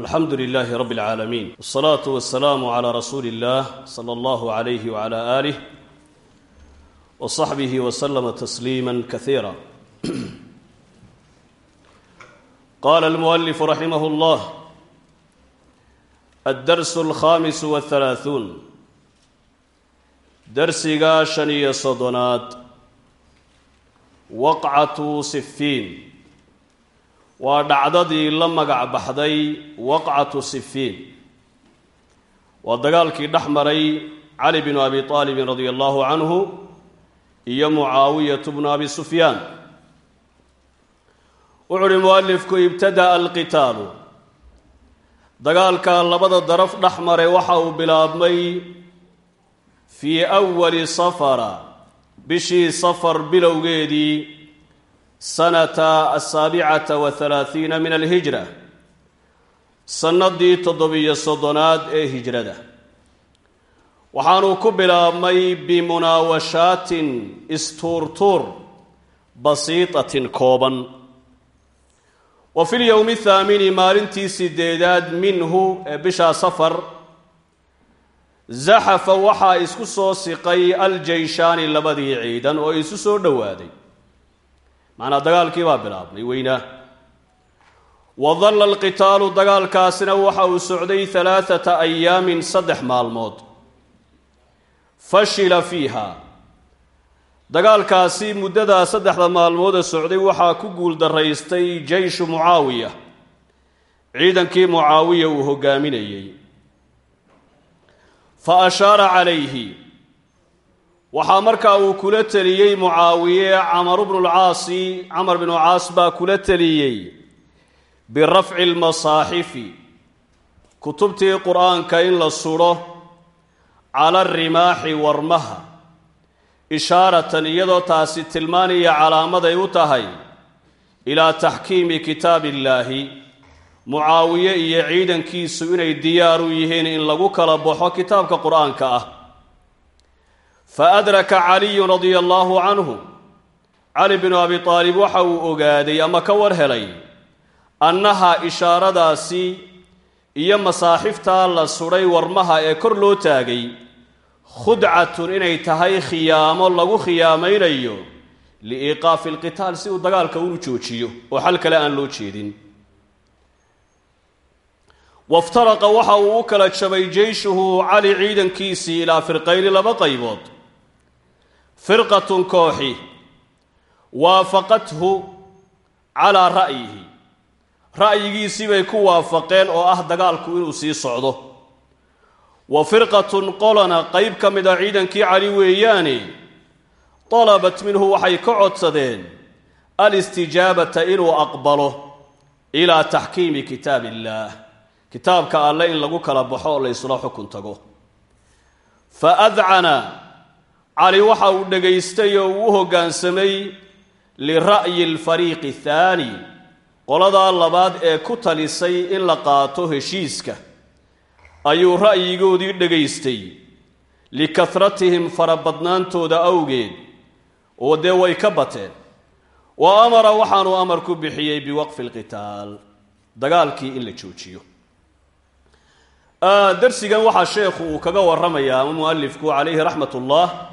alxamdu lilaahi rabbi اlcaalamiin wsalaatu wasalaamu calaa rasuuli اllah sala allahu alayhi wala aalih wa saxbihi waslama tasliima kasiira qaala almualifu raximah llah addarsu alkhamisu wahalaahuun darsiga shan iyo soddonaad waqcatu sifiin waa dhacdadii la magac baxday waqcatu sifiin. Waa dagaalkii dhex maray cali binu abi aalibin radia allahu canhu iyo mucaawiyatu bnu abi sufyaan. Wuxu uhi mualifku ibtada'a alqitaalu. Dagaalka labada daraf dhex maray waxa uu bilaabmay fii awali safara bishii safar bilowgeedii sanata asaabicata wa halaathiina min alhijra sannadii toddobiyo soddonaad ee hijrada waxaanuu ku bilaabmay bimunaawashaatin istuurtuur basiitatin kooban wa fi lyowmi athaamini maalintii sideedaad minhu ee bishaa safar zaxafa waxaa isku soo siqay aljeyshaani labadii ciidan oo isu soo dhowaaday macnaa dagaalkii baa bilaabmay weynaa wa dalla alqitaalu dagaalkaasina waxa uu socday halaathata ayaamin saddex maalmood. Fashila fiiha. Dagaalkaasi muddadaa saddexda maalmooda socday waxaa ku guuldaraystay jeyshu mucaawiya. Ciidankii mucaawiya uu hogaaminayey fa ashaara calayhi waxaa markaa uu kula teliyey mucaawiye camaru bnu lcaasi camar binu caas baa kula teliyey birafci lmasaaxifi kutubtii qur'aanka in la sudho cala rimaaxi warmaha ishaaratan iyadoo taasi tilmaanaya calaamaday u tahay ilaa taxkiimi kitaab illaahi mucaawiye iyo ciidankiisu inay diyaar u yihiin in lagu kala baxo kitaabka qur'aanka ah fa adraka caliyun radia allaahu canhu cali binu abi aalib waxa uu ogaaday ama ka war helay annaha ishaaradaasi iyo masaaxiftaa la sudhay warmaha ee kor loo taagay khudcatun inay tahay khiyaamo lagu khiyaamaynayo liiqaafi alqitaal si uu dagaalka unu joojiyo oo xal kale aan loo jeedin waftaraqa waxa uu u kala jabay jeyshuhu cali ciidankiisii ilaa firqayni laba qaybood firqatun kooxi waafaqathu calaa ra'yihi. Ra'yigiisii bay ku waafaqeen oo ah dagaalku inuu sii socdo. Wa firqatun qolana qayb ka mid a ciidankii cali weeyaane dalabat minhu waxay ka codsadeen alistijaabata inuu aqbalo ilaa taxkiimi kitaab illaah kitaabka alle in lagu kala baxo oo la ysla xukun tago. Fa adcana cali waxa uu dhegaystay oo uu u hoggaansamay lira'yi alfariiqi athaani qoladaa labaad ee ku talisay in la qaato heshiiska. Ayuu ra'yigoodii dhegaystay likahratihim farabadnaantooda awgeed oo dee way ka bateen. Wa amara waxaanuu amar ku bixiyey biwaqfi alqitaal dagaalkii in la joojiyo. Darsigan waxaa sheekhu uu kaga warramayaa ama mualifku calayhi raxmat ullah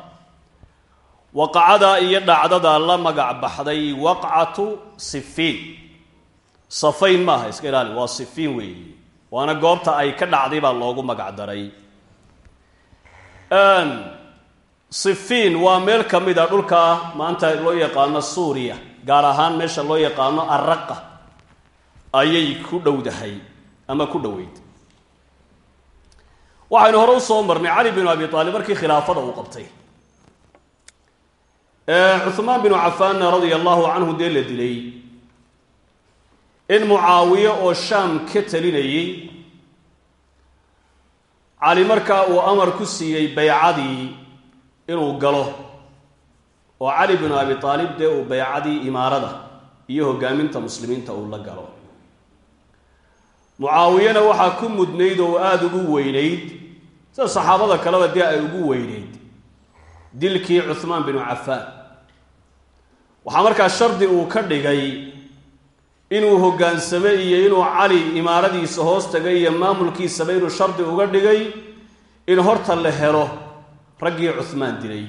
waqacada iyo dhacdada la magac baxday waqcatu sifiin. Safayn maaha iska ilaali waa sifiin weeye waana goobta ay ka dhacday baa loogu magac daray sifiin waa meel ka mid a dhulka maanta loo yaqaano suuriya gaar ahaan meesha loo yaqaano araqa. Ayay ku dhowdahay ama ku dhoweyd. Waxaynu hore u soo marnay cali binu abi aalib markii khilaafada uu qabtay cuhmaan binu cafaanna radia allahu canhu dee la dilay. In mucaawiye oo shaam ka talinayey cali markaa uu amar ku siiyey baycadii inuu galo. Oo cali binu abi aalib dee uu baycadii imaarada iyo hogaaminta muslimiinta uu la galo. Mucaawiyena waxaa ku mudnayd oo aada ugu weynayd sida saxaabada kaleba dee ay ugu weynayd dilkii cuhmaan binu cafaan waxaa markaa shardi uu ka dhigay inuu hoggaansamo iyo inuu cali imaaradiisa hoos tagay iyo maamulkiisaba inuu shardi uga dhigay in horta la helo raggii cuhmaan dilay.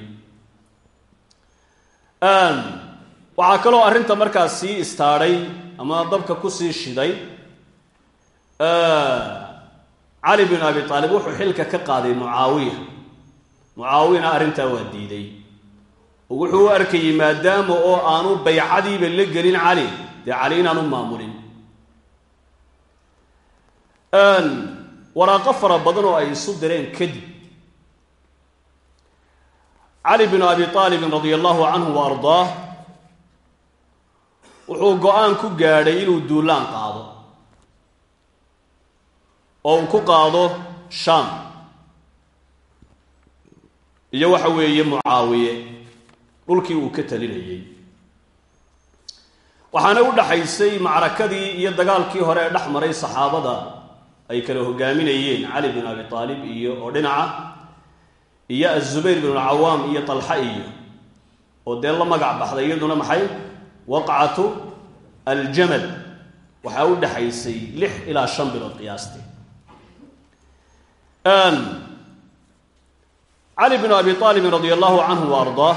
Waxaa kaloo arrinta markaas sii istaadhay ama dabka ku sii shiday. Cali bin abi aalib wuxuu xilka ka qaaday mucaawiya. Mucaawiyana arrintaa waa diiday wuxuu u arkayey maadaama oo aanu baycadiiba la gelin cali. Dee cali inaanu maamulin waraaqo fara badan oo ay isu direen kadib cali bin abi aalibin radia allahu canhu wa ardaah wuxuu go'aan ku gaadhay inuu duulaan qaado. Oo uu ku qaado shaam. Iyo waxa weeye mucaawiye dhulkii uu ka talinayay. Waxaana u dhaxaysay macrakadii iyo dagaalkii hore ee dhex maray saxaabada ay kala hogaaminayeen cali bin abi aalib iyo oo dhinaca iyo azubayr bin alcawaam iyo talxa iyo oo dee la magac baxday iyaduna maxay? Waqcatu aljamal. Waxaa u dhaxaysay lix ilaa shan bilood qiyaastii cali bin abi aalibin radia allahu canhu wa ardaah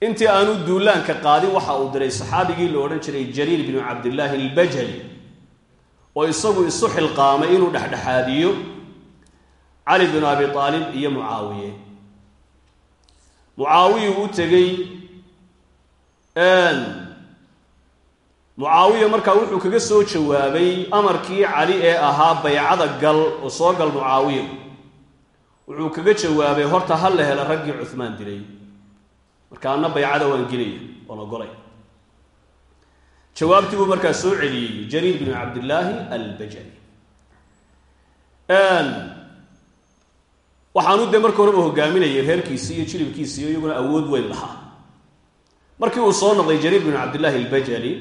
intii aanu duulaanka qaadin waxa uu diray saxaabigii la odhan jiray jariir binu cabdillaahi albajali oo isagu isu xilqaamay inuu dhexdhexaadiyo cali binu abi aalib iyo mucaawiye. Mucaawiyuu u tegey mucaawiya markaa wuxuu kaga soo jawaabay amarkii cali ee ahaa baycada gal oo soo gal mucaawiya. Wuxuu kaga jawaabay horta ha la hela raggii cuhmaan dilay marka anna baycada waan gelaya oon ogolay jawaabtii buu markaa soo celiyey jariir binu cabdillaahi albajali. Waxaanu dee marka horeba hogaaminayay reerkiisii iyo jilibkiisi iyo iyaguna awood weyn lahaa. Markii uu soo noqday jariir binu cabdillaahi albajali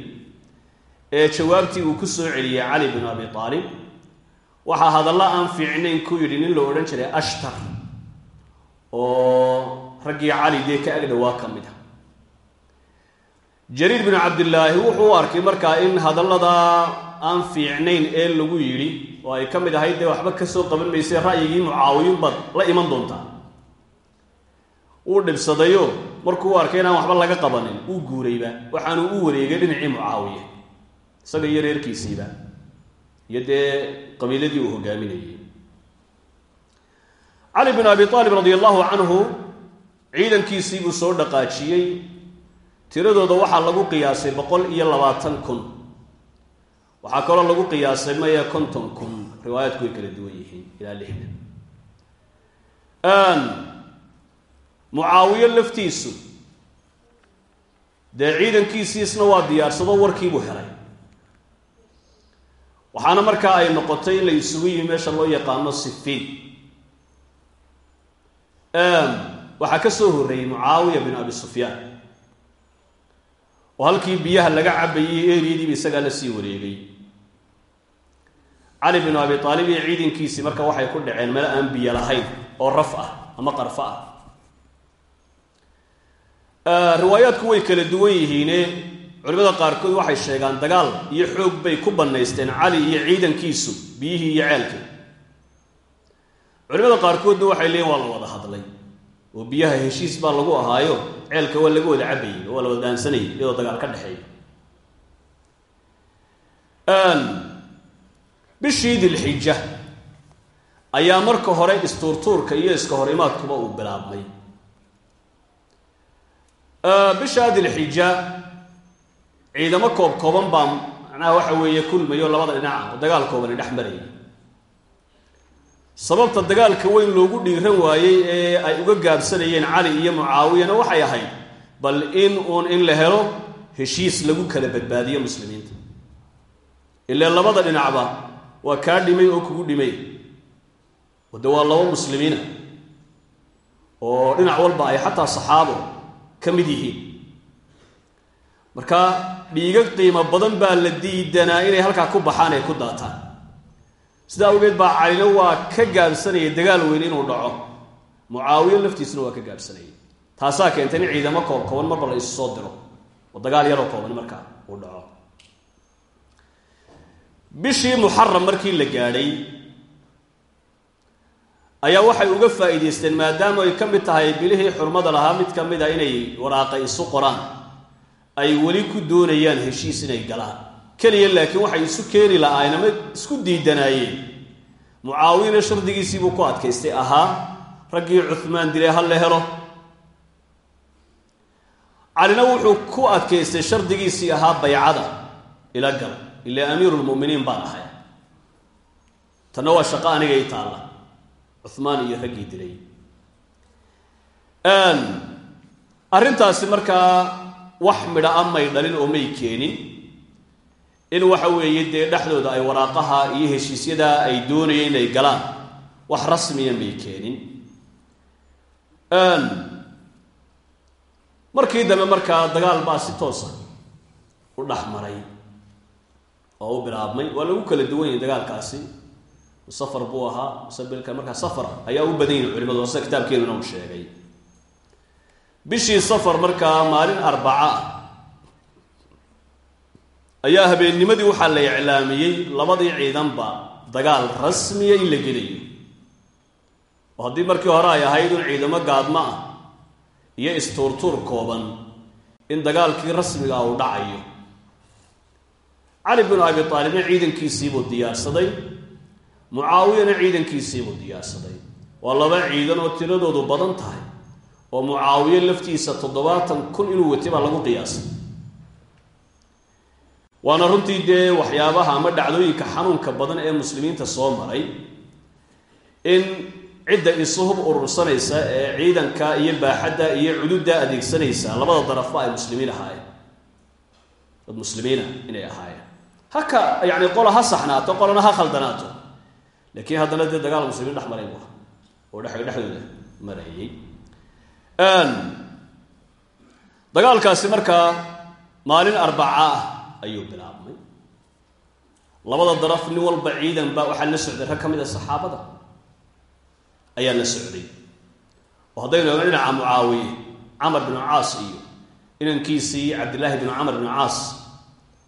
ee jawaabtii uu ku soo celiyey cali binu abi aalib waxaa hadalla aan fiicnayn ku yidhi nin la odhan jiray ashtar oo raggii cali dee ka agdhowaa ka mid a jariir binu cabdillaahi wuxuu u arkay markaa in hadalladaa aan fiicnayn ee lagu yidhi oo ay ka mid ahayd dee waxba ka soo qaban maysay ra'yigii mucaawiyun baad la iman doontaa. Wuu dhibsadayo markuu u arkay inaan waxba laga qabanin uu guurayba waxaanu u wareegay dhinacii mucaawiye isaga iyo reerkiisiiba iyo dee qabiiladii uu hogaaminayay. Cali bin abi aalib radia allahu canhu ciidankiisii buu soo dhaqaajiyey. Tiradooda waxaa lagu qiyaasay boqol iyo labaatan kun. Waxaa kaloo lagu qiyaasay maya konton kun. Riwaayaadku way kala duwan yihiin ilaa lixdan mucaawiyo laftiisu dee ciidankiisiisna waa diyaarsado warkiibuu helay. Waxaana markaa ay noqotay in la isugu yimi meesha loo yaqaano sifiin waxaa ka soo horreeyey mucaawiya bin abi sufyaan. Oo halkii biyaha laga cabayey eriyadiiba isagaa la sii wareegay. Cali binu abi aalib iyo ciidankiisii marka waxay ku dhaceen meel aan biyo lahayn oo raf ah ama qarfo ah. Riwaayaadku way kala duwan yihiine. Culimada qaarkood waxay sheegaan dagaal iyo xoog bay ku bannaysteen cali iyo ciidankiisu biyihii iyo ceelkii. Culimada qaarkoodna waxay leeyiin waa la wada hadlay oo biyaha heshiis baa lagu ahaayo ceelka waa laga wada cabayey oo waa la wada iyadoo dagaal ka dhexeeya. Bishii dilxija ayaa marka hore istuurtuurka iyo iska hor imaadkuba uu bilaabmay. Bishaa dilxija ciidamo koob kooban baa macnaha waxa weeye kulmayo labada dhinaca oo dagaal koobani dhex marayay sababta dagaalka weyn loogu dhiiran waayey ee ay uga gaabsanayeen cali iyo mucaawiyana waxay ahayd bal in uun in la helo heshiis lagu kala badbaadiyo muslimiinta. Ilaa labada dhinacba waa kaa dhimay oo kugu dhimay. Oo de waa laba muslimiina oo dhinac walba ay xataa saxaabo ka mid yihiin. Marka dhiiga qiimo badan baa la diidanaa inay halkaa ku baxaan ay ku daataan sidaa awgeed baa calina waa ka gaabsanayay dagaal weyn inuu dhaco. Mucaawiyo laftiisuna waa ka gaabsanayay taasaa keentay in ciidamo koob kooban marba la isu soo diro. Oo dagaal yaroo kooban markaa uu dhaco. Bishii muxaram markii la gaadhay ayaa waxay uga faa'iidaysteen maadaama ay ka mid tahay bilihii xurmada lahaa mid ka mid a inay waraaqa isu qoraan ay weli ku doonayaan heshiis inay galaan keliya laakiin waxay isu keeni lahaayeen ama isku diidanaayeen. Mucaawiyana shardigiisiibuu ku adkaystay. Ahaa raggii cuhmaan dilay ha la helo. Calina wuxuu ku adkaystay shardigiisii ahaa baycada ila gal ilaa amiirulmu'miniin baan ahay. Tanna waa shaqo aniga i taalla cuhmaan iyo raggii dilay. Arrintaasi markaa wax midha a may dhalin oo may keenin in waxa weeye dee dhexdooda ay waraaqaha iyo heshiisyada ay doonayeen inay galaan. Wax rasmiya may keenin. Markii dambe markaa dagaal baa si toosa u dhex oo u bilaabmay. Waa lagu kala duwan yahay dagaalkaasi. Safar buu ahaa musabilka markaa safar ayaa u badan yahi culimadu sida kitaabkeenuna uu sheegay. Bishii safar markaa maalin arbaca ah ayaa habeennimadii waxaa la iclaamiyey labadii ciidanba dagaal rasmiya in la gelayo oo haddii markii hore ay ahayd un ciidamo gaadmo ah iyo istuurtuur kooban in dagaalkii rasmiga ah uu dhacayo. Cali binu abi aalibna ciidankiisiibuu diyaarsaday. Mucaawiyana ciidankiisiibuu diyaarsaday. Waa laba ciidan oo tiradoodu badan tahay oo mucaawiye laftiisa toddobaatan kun inuu watay baa lagu qiyaasay waana runtii dee waxyaabaha ama dhacdooyinka xanuunka badan ee muslimiinta soo maray in cidda isuhub urursanaysa ee ciidanka iyo baaxadda iyo cududda adeegsanaysa labada darafba ay muslimiin ahaayeen. Dad muslimiina inay ahaayeen. Haka yani qola ha saxnaato qolana ha khaldanaato laakiin haddana dee dagaal muslimiin dhex maray bu oo dhex dhexdooda marayay. Dagaalkaasi markaa maalin arbaca ah ayuu bilaabmay. Labada daraf nin walba ciidan ba waxaa la socday. Rag ka mid a saxaabada ayaa la socday. Oo haddaynu eegno dhinaca mucaawiye camar binu caas iyo inankiisii cabdillaahi binu camar binu caas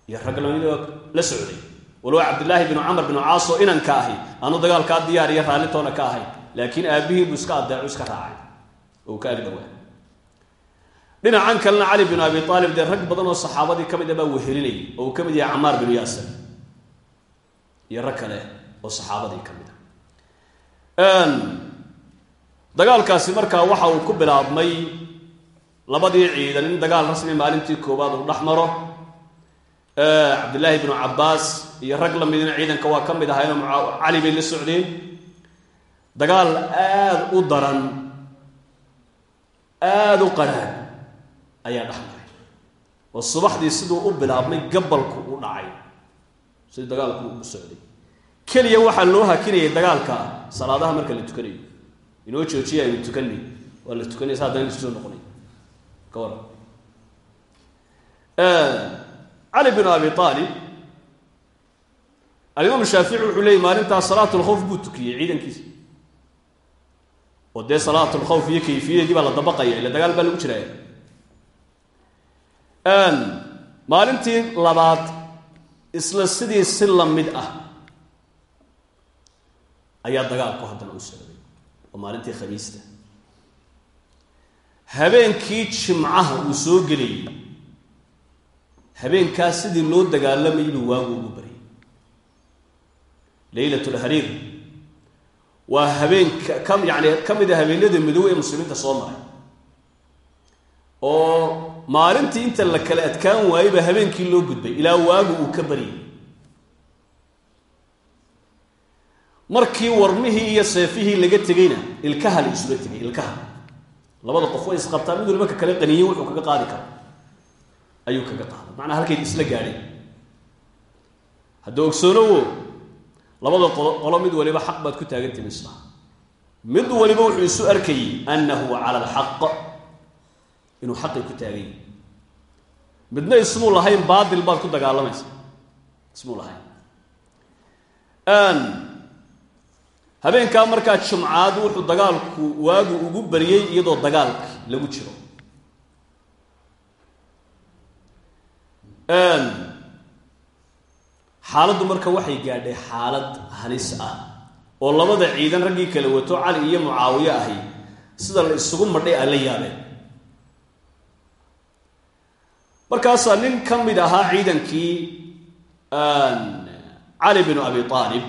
iyo rag lamidoo la socday. Walow cabdillaahi binu camar binu caas oo inanka ahi aanu dagaalkaa diyaar iyo raallitoona ka ahayn laakiin aabihii buu iska adeecu iska raacay. Oo ka agdhawaa dhinacan kalena cali binu abi aalib dee rag badan oo saxaabadii ka mid a baa wehelinayay oo uu ka mid yahay camaar binu yaasir. Iyo rag kale oo saxaabadii ka mid a dagaalkaasi markaa waxa uu ku bilaabmay labadii ciidan in dagaal rasmi maalintii koowaad uu dhex maro. Cabdillaahi binu cabbaas iyo rag la midina ciidanka waa ka mid ahaynoo cali bay la socdeen. Dagaal aada u daran aada u qaraan ayaa dhex oo subaxdii siduu u bilaabmay gabalku u dhacay. Sidii dagaalku u socday. Keliya waxaa loo hakinayay dagaalka salaadaha marka la tukanayo. Inoo joojiya aynu tukanay. Waa la tukanay sa haddana isu soo noqonay. Ka waran cali binu abi aalib alimaam shaafici wuxuu leeyay maalintaas salaat lkhawf buu tukiyey ciidankiisa. Oo dee salaat lkhawf iyo kayfiyadeedii baa la dabaqaya ila dagaal baa lagu jiraaya maalintii labaad isla sidii si la mid ah ayaa dagaalku haddana u socday oo maalintii khamiista. Habeenkii jimcaha uu soo gelayay habeenkaas sidii loo dagaalamayay buu waagu ugu baryay. Leylat lhariir waa habeenka ka yani ka mid a habeenada midoobe ee muslimiinta soo maray oo maalintii inta la kala adkaan waayey baa habeenkii loo gudbay ilaa waagu uu ka baryay. Markii warmihii iyo seefihii laga tegeyna ilkaha la isula tegay ilkaha. Labada qof way isqabtaa mid waliba ka kale qaniyey wuxuu kaga qaadi karo ayuu kaga qaaday macnaa halkayd isla gaadhay. Hadda ogsoonowo labada qolo mid waliba xaq baad ku taagantay misla mid waliba wuxuu isu arkayey annahu cala alxaq inuu xaqi ku taagay. Midna ismuu lahayn baatil baad ku dagaalamaysa ismuu lahayn. Habeenkaa markaa jumcaad wuxuu dagaalku waagu ugu baryey iyadoo dagaalki lagu jiro. Xaaladdu marka waxay gaadhay xaalad halis ah oo labada ciidan raggii kala wato cali iyo mucaawiye ahi sida la isugu madhay ay la yaabeen markaasaa nin ka mid ahaa ciidankii cali binu abi aalib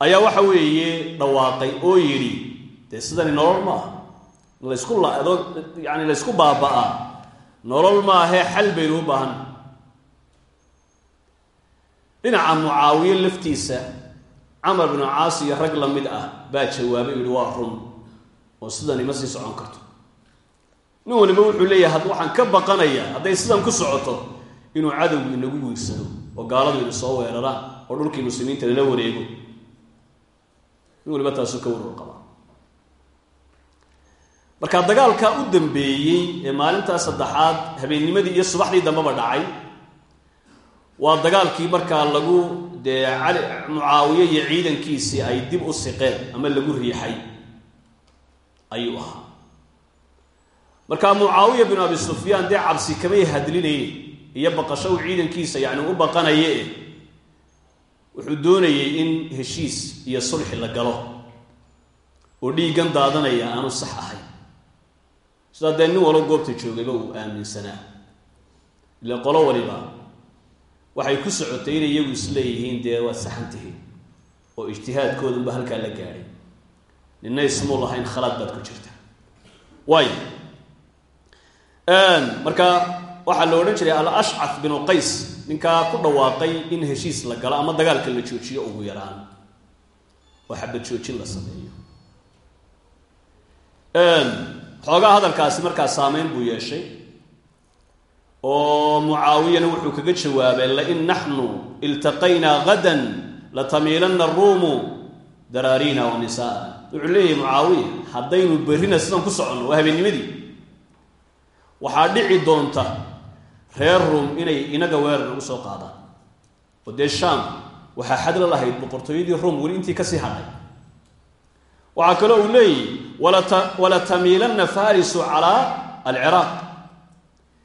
ayaa waxa weeye dhawaaqay oo yidhi dee sidani nolol maaha? Laysku yani laysku baaba'aa? Nolol maahee xal baynu u baahan. Dhinaca mucaawiye laftiisa camar binu caas rag la mid ah baa jawaabay yihi waa run oo sidani ma sii socon karto nin waliba wuxuu leeyahay had waxaan ka baqanayaa hadday sidan ku socoto inuu cadowgu inagu wiirsado oo gaaladu soo weeraraan oo dhulkii muslimiinta lala wareego. Nin waliba taasuu ka warwar qabaa marka dagaalkaa u dambeeyey ee maalintaa saddexaad habeennimadii iyo subaxdii dambeba dhacay waa dagaalkii markaa lagu dee cali mucaawiye iyo ciidankiisii ay dib u siqeen ama lagu riixay ayuu ahaa marka mucaawiya binu abi sufyaan dee cabsi kamay hadlinayne iyo baqasho uu ciidankiisa yacni u baqanaye wuxuu doonayey in heshiis iyo sulxi la galo. Oo dhiiggan daadanaya aanu sax ahayn. Sidaa dee nin walo goobta joogayba uu aaminsanaa ile qolo waliba waxay ku socotay inay iyagu isleeyihiin dee waad saxan tihiin oo ijtihaadkoodanba halkaa la gaadhay nina ismuu lahayn khalaad baad ku jirta. Waayo marka waxaa la odhan jiray al-ashcaf binu qays ninkaa ku dhawaaqay in heshiis la galo ama dagaalka la joojiyo ugu yaraan. Oo xabad joojin la sameeyo. Xoogaa hadalkaasi markaa saameyn buu yeeshay oo mucaawiyana wuxuu kaga jawaabay lain naxnu iltaqaynaa gadan latamiilanna aruumu daraariina wa nisaana wuxuu leeyahay mucaawiya haddaynu berrina sidan ku soconno waa habeennimadii waxaa dhici doonta reer ruum inay inaga weerar ugu soo qaadaan. Oo dee shaam waxaa xadla lahayd boqortooyadii ruum weli intii ka sii hadhay. Waxaa kaloo uu leeyahy walatamiilanna farisu calaa alciraaq.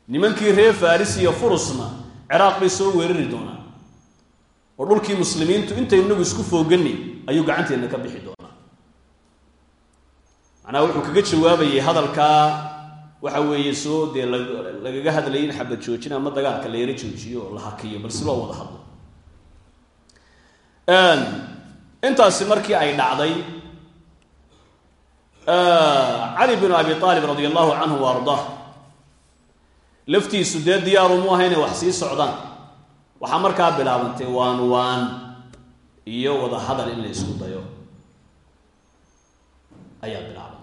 Nimankii reer faris iyo furusna ciraaq bay soo weerari doonaan. Oo dhulkii muslimiintu intaynu inagu isku foogani ayuu gacanteenna ka bixi doonaa. Macnaha wuxuu kaga jawaabayay hadalkaa waxa weeye soo dee lagaga hadlayay in xabad joojin ama dagaalka la yaro joojiyo oo la hakiyo bal si loo wada hadlo. Intaasi markii ay dhacday cali binu abi aalib radia allahu canhu wa laftiisu dee diyaaru mu aha inay wax sii socdaan. Waxaa markaa bilaabantay waan waan iyo wada hadal in la isku dayo. Ayaa bilaabantay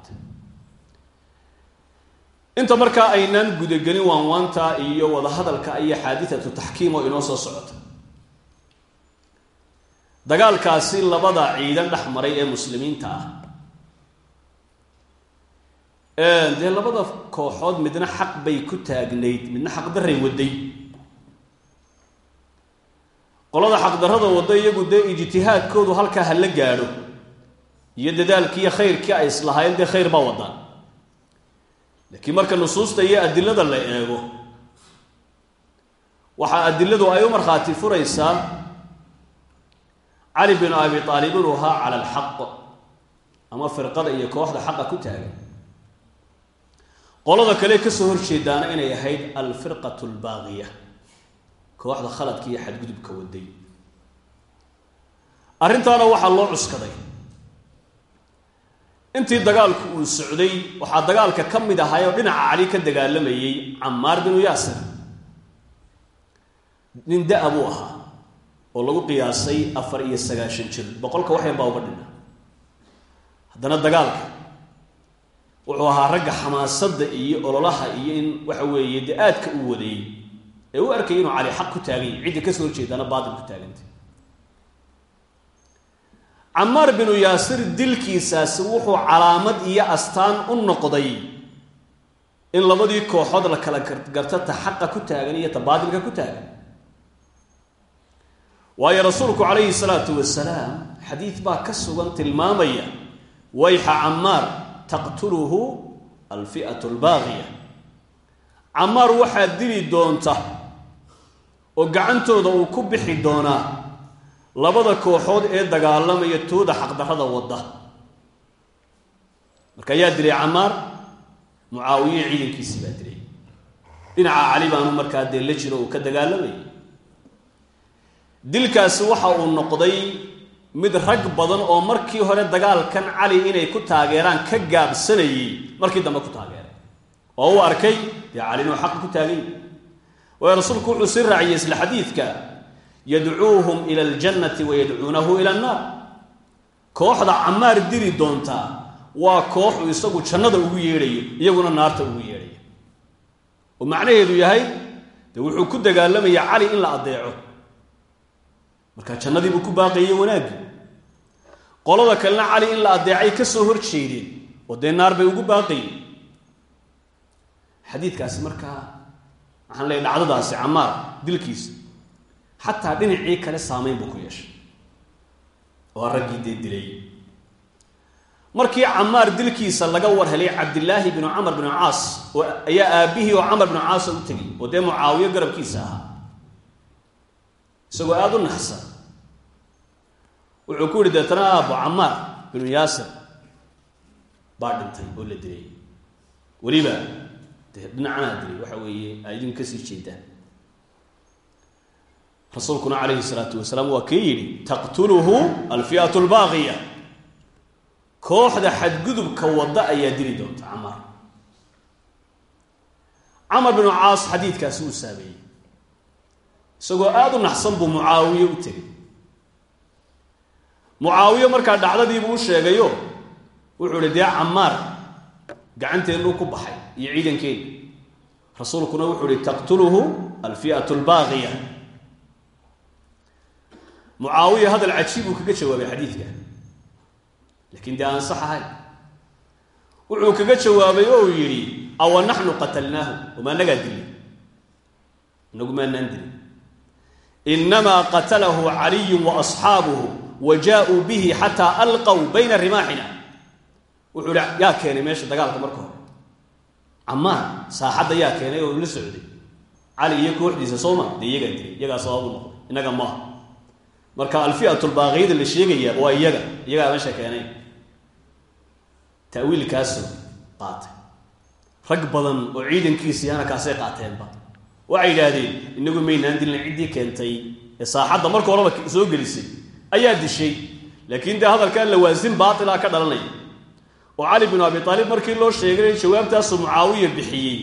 inta markaa aynaan gudagelin waanwaanta iyo wada hadalka iyo xaadithatu taxkiim oo inoo soo socota. Dagaalkaasi labada ciidan dhex maray ee muslimiinta ah. Dee labada kooxood midna xaq bay ku taagnayd midna xaqdaray waday. Qolada xaqdarrada wadda iyagu dee ijtihaadkoodu halkaa ha la gaadho. Iyo dadaalkiiyo khayrkii ay islahaayeen dee khayr baa wadaan laakiin marka nusuusta iyo adilada la eego waxaa adiladu ay u markhaati furaysaa cali binu abi aalib inuu ahaa cala alxaq ama firqada iyo kooxda xaqa ku taagan. Qolada kale ka soo horjeedaana inay ahayd alfirqat albaaqiya kooxda khaladka iyo xadgudubka waday arrintaana waxaa loo cuskaday intii dagaalku uu socday waxaa dagaalka ka mid ahay oo dhinaca cali ka dagaalamayey camaar binu yaasir. Nin da- buu ahaa oo lagu qiyaasay afar iyo sagaashan jir. Boqolka waxyan baa uga dhina haddana dagaalka wuxuu ahaa ragga xamaasadda iyo ololaha iyo in waxa weeye dee aadka u wadeeyey ee u arkayay inuu cali xaq ku taagan yahy cidda ka soo horjeedaana baatil ku taagantay camaar binu yaasir dilkiisaasi wuxuu calaamad iyo astaan u noqday in labadii kooxood la kala garta ta xaqa ku taagan iyo ta baatilka ku taagan. Waayo rasuulku calayhi salaatu wasalaam xadiid baa ka sugan tilmaamaya wayxa camaar taqtuluhu alfi'atu albaaqiya camaar waxaa dili doonta oo gacantooda uu ku bixi doonaa labada kooxood ee dagaalamaya tooda xaqdarrada wadda. Marka ayaa dilay camaar mucaawiye ciidankiisii baa dilay. Dhinaca cali baanu markaa dee la jiro uu ka dagaalamayay dilkaasi waxa uu noqday mid rag badan oo markii hore dagaalkan cali inay ku taageeraan ka gaabsanayey markii dambe ku taageeray. Oo uu arkay dee cali inuu xaq ku taagay. Waayo rasuulku wuxuu sii raaciyey isla xadiidka yadcuuhum ila aljannati wa yadcuunahu ila annaar. Kooxda camaar diri doontaa waa koox isagu jannada ugu yeedhayo iyaguna naarta ugu yeedhayo. Oo macnaheedu yahay dee wuxuu ku dagaalamaya cali in la addeeco. Marka jannadii buu ku baaqayey wanaaggii qolada kalena cali in la addeecay ka soo hor jeedeen oo dee naar bay ugu baaqayeen xadiidkaasi markaa waxaan leeyahy dhacdadaasi camaar dilkiisa xataa dhinacii kale saamayn buu ku yeeshay. Oo raggii dee dilay. Markii camaar dilkiisa laga war helay cabdilaahi binu camar binu caas oo ayaa aabbihii oo camar binu caasa u tegay oo dee mucaawiyo garabkiisa ahaa. Isagoo aada u naxsan. Wuxuu ku yihi deetana aabbo camaar binu yaasir baa dhintay oo la dilay. Weliba dee dhinacanaa dilay waxa weeye aa idinku ka sii jeedaan rasuulkuna calayhi salaatu wasalaam waa kii yidhi taqtuluhu alfi'atu albaaqiya. Kooxda xadgudubka wadda ayaa dili doonta camaar camar binu caas xadiidkaasi uu saameeyey. Isagoo aada u naxsan buu mucaawiye u tegay mucaawiye markaa dhacdadiibuu u sheegayo wuxuu ihi dee camaar gacanteennuu ku baxay iyo ciidankeena rasuulkuna wuxuu ihi taqtuluhu alfi'atu albaaqiya mucaawiya hadal cajiib uu kaga jawaabay xadiidka. Lakin dee aan sax ahayn. Wuxuu kaga jawaabay oo uu yidhi awa naxnu qatalnaahu? Oma nagaa dilay inagu maanaan dilin? Inamaa qatalahu caliyu wa asxaabuhu wa jaa-uu bihi xataa alqaw bayna rimaaxina wuxuu ihi yaa keenay meesha dagaalka marka hore. Camaar saaxadda yaa keenay oo la socday. Cali iyo kooxdiisa sooma dee iyagaa dilay. Iyagaa sababu noqday innaga marka alfi'atu lbaaqiyada la sheegaya waa iyaga iyagaa meesha keenay. Tawiilkaasoo qaatay. Rag badan oo ciidankiisiiana kaasay qaateenba. Waxay yidhaahdeen inagu maynaan dilin ciddii keentay. Ee saaxadda marka horeba soo gelisay ayaa dishay. Laakiin dee hadalkan lawaasin baatilaa ka dhalanaya oo cali binu abi aalib markii loo sheegay jawaabtaasuu mucaawiya bixiyey.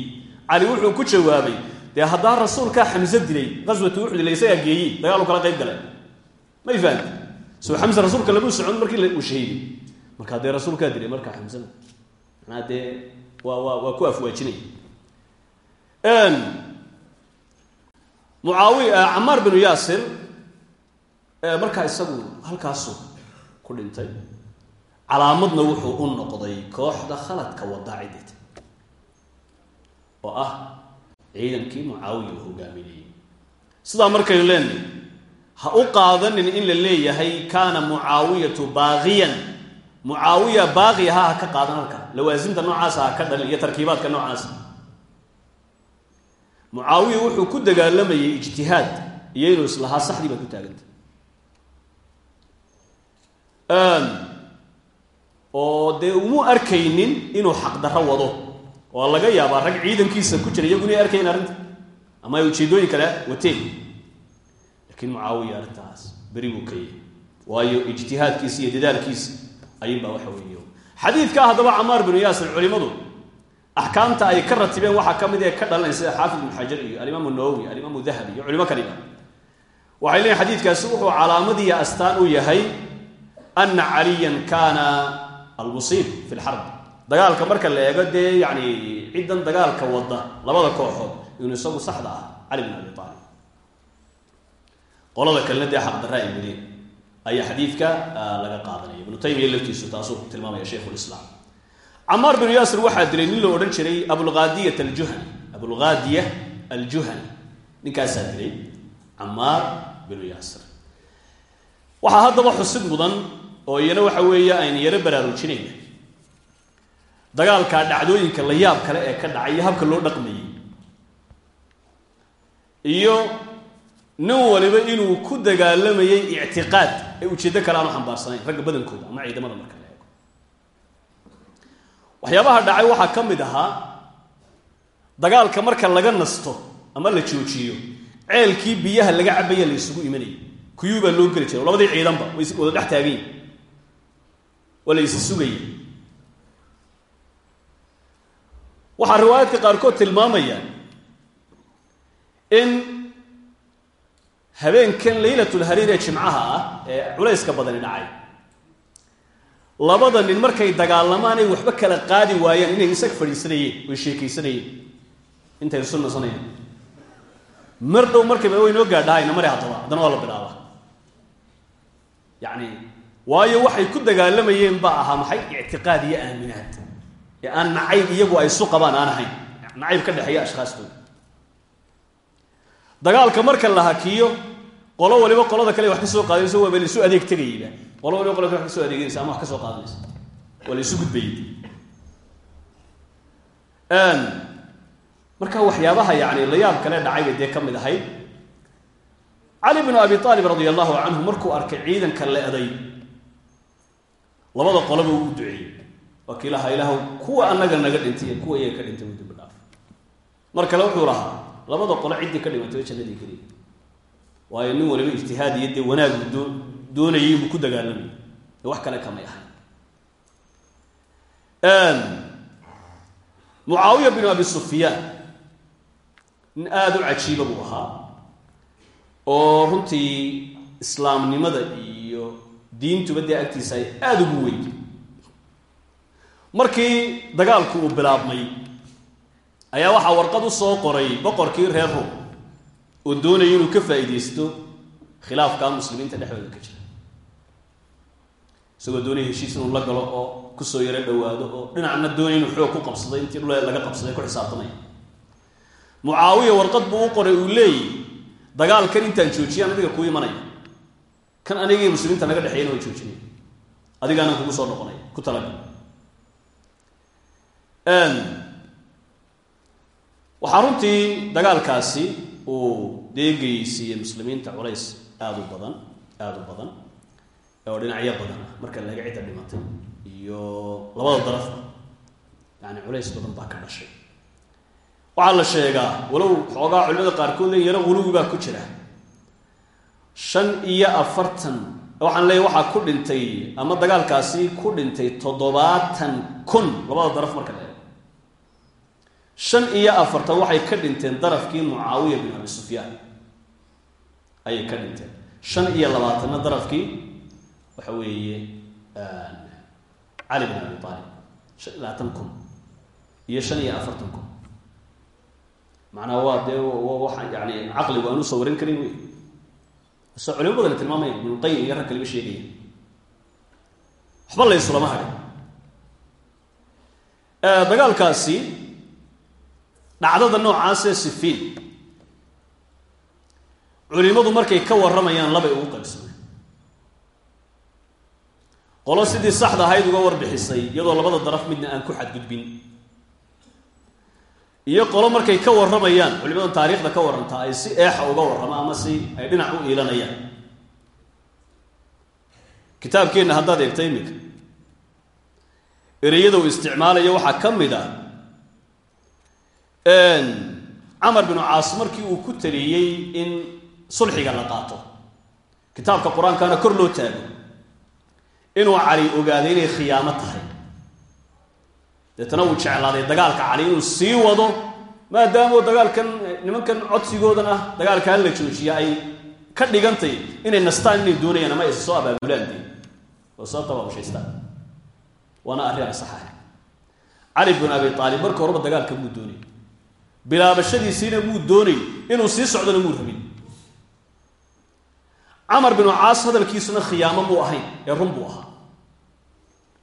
Cali wuxuu ku jawaabay dee haddaa rasuulkaa xamse dilay qaswatu uxdi la isagaa geeyey dagaalu kala qayb galay may fahamti soo xamse rasuulka lamu socon markii uu shahiiday markaa dee rasuulkaa dilay markaa xamsena manaa dee waa waa waa ku afwaajinaya mucaawiya camaar binu yaasir markaa isagu halkaasu ku dhintay calaamadna wuxuu u noqday kooxda khaladka wadaacideed oo ah ciidankii mucaawiya uu hogaaminayay sidaa markaynu leenahay ha u qaadanin in la leeyahay kaana mucaawiyatu baaqiyan mucaawiya baaqi ahaa ha ka qaadan halka. Lawaasimta noocaasa ha ka dhalin iyo tarkiibaadka noocaasa mucaawiya wuxuu ku dagaalamayay ijtihaad iyo inuu islahaa saxdii baa ku taaganta oo dee umu arkaynin inuu xaqdarro wado. Oo laga yaabaa rag ciidankiisa ku jira iyagu inay arkayn arrinta. Ama ay ujeedooyin kale wateen laakiin mucaawiya arrintaas. Beri buu ka yahay waayo ijtihaadkiisi iyo dadaalkiisi ayuunbaa waxa weeye. Xadiidka haddaba camaar binu yaasir culimadu axkaamta ay ka ratibeen waxaa ka mid ee ka dhalanay sida xaafid ibnu xajar iyo alimaamu nawowi alimaamu dahabi iyo culimo kaliba waxay leeyiin xadiidkaasi wuxuu calaamadiiyo astaan u yahay ana caliyan kaana almusiib fi lxarb dagaalka marka la eego dee yani ciddan dagaalka wada labada kooxood inuu isagu saxda ah cali bin abi aalib qolada kalena dee xaqdarra ay wadeen ayaa xadiidka laga qaadanaya ibnu taymiya laftiisu taasuu tilmaamaya shaykhulislaam camaar binu yaasir waxaa dilay nin la odhan jiray abulhaadiyat aljuhani. Abulhaadiya aljuhani. Ninkaasaa dilay camaar binu yaasir. Waxaa haddaba xusid mudan oo iyana waxa weeye aynu yaro baraarujinayna. Dagaalkaa dhacdooyinka la yaab kale ee ka dhacay iyo habka loo dhaqmayey iyo nin waliba inuu ku dagaalamayay ictiqaad ee ujeeddo kale aanu xambaarsanayn ragga badankooda ama ciidamada marka la eego. Waxyaabaha dhacay waxaa ka mid ahaa dagaalka marka laga nasto ama la joojiyo ceelkii biyaha laga cabaya la isugu imanayay. Kuyuu baa loo geli jiray labadii ciidanba way wada dhex taagayin waa la isi sugayay. Waxaa riwaayaadka qaarkood tilmaamaya in habeenkan laylatlhariir ee jimcaha ah ee culayska badani dhacay. Labada nin markay dagaalamaan ay waxba kala qaadi waayaan inay isag fadhiisanayeen way sheekaysanayeen. Intay isu nasanayaan mar dhow markayba way noo gaadhaayna mari haddaba haddana waa la bilaaba yacni waayo waxay ku dagaalamayeen baa ahaa maxay? Ictiqaad iyo aaminaad. Ee aan nacayb iyagu ay isu qabaan aan ahayn. Nacayb ka dhexeeya ashkhaastooda dagaalka marka la hakiyo qolo waliba qolada kale wax ka soo qaadanaysa waaba la isu adeeg tegayba qolo waliba qolada kale wax ka soo adeeganaysa ama wax ka soo qaadanaysa waa la isu gudbayay. Marka waxyaabaha yani layaab kale dhacayba dee ka mid ahayd. Cali bnu abi aalib radia allahu canhu markuu arkay ciidanka le-day labada qoloba uu u duceeyey waa ilaahw kuwa annaga naga dhintay kuwa iyaga ka dhintay u dambi dhaaf. Mar kale wuxuu lahaa labada qolo ciddii ka dhimatay jannadii keliya waayo nin waliba ijtihaad iyo dee wanaagu doo doonayay buu ku dagaalamayay ee wax kale kamay ahay mucaawiya binu abi sufyaan nin aada u cajiiba buu ahaa oo runtii islaamnimada iyo diintuba dee agtiisa ay aada ugu weyn. Markii dagaalku uu bilaabmay ayaa waxaa warqad u soo qoray boqorkii reer rum oo doonaya inuu ka faa'iidaysto khilaafka muslimiinta dhexdooda ka jira isagoo doonaya heshiis inuu la galo oo ku soo yaro dhowaado oo dhinacna doonaya inuu xoog ku qabsaday intii dhul laga qabsaday ku xisaabtamaya mucaawiya warqad buu u qoray uu leeyahy dagaalkan intaan joojiyaan adiga kuu imanaya. Kan anigii muslimiinta naga dhexeeyana waa joojinaya adigaana kugu soo noqonaya ku talagal waxaa runtii dagaalkaasi uu deegaysiiyey muslimiinta culays aada u badan aada u badan oo dhinacyo badan ah. Marka laga cidda dhimatay iyo labada darafba yani culays badan baa ka dhashay. Waxaa la sheegaa walow xoogaa culimada qaarkood le yaro guluwi baa ku jira. Shan iyo afartan waxaan leeyahy waxaa ku dhintay ama dagaalkaasi ku dhintay toddobaatan kun labada daraf marka eego shan iyo afartan waxay ka dhinteen darafkii mucaawiya bin abi sufyaan. Ayay ka dhinteen. Shan iyo labaatanna darafkii waxa weeye cali bin abi aalib shan iyo labaatan kun iyo shan iyo afartan kun. Macnaha waa dee waxa yani caqligu aan u sawarin karin wey se culimo badan tilmaamaya ibnulqayim iyo rag kaliba sheegaya waxba la isulama hadhin dagaalkaasi dhacdada noocaasee sifiin culimadu markay ka warramayaan labay ugu qaybsameen. Qolo sidii saxda ahayd uga warbixisay iyadoo labada daraf midna aan ku xadgudbin. Iyo qolo markay ka warramayaan culimadan taariikhda ka warrantaa ay si eexa uga warrama ama si ay dhinac u iilanayaan. Kitaabkeenna haddaad eegta iminka ereyada uu isticmaalayo waxaa ka mid ah camar binu caas markii uu ku taliyey in sulxiga la qaato. Kitaabka qur'aankana kor loo taago. Inuu cali ogaaday inay khiyaamo tahay. Deetana uu jeclaaday dagaalka cali inuu sii wado maadaamoo dagaalkan nimankan codsigoodan ah dagaalkaan la joojiya ay ka dhigantay inay nastaan inay doonayaan ama aysa soo abaabulaan dee oo soo tabaabushaystaan waana arrin aan sax ahay cali bin abi aalib marka horeba dagaalka muu doonay bilaabashadiisiina muu doonay inuu sii socdona muu rabin. Camar binu caas hadalkiisuna khiyaamo muu ahayn ee run buu ahaa.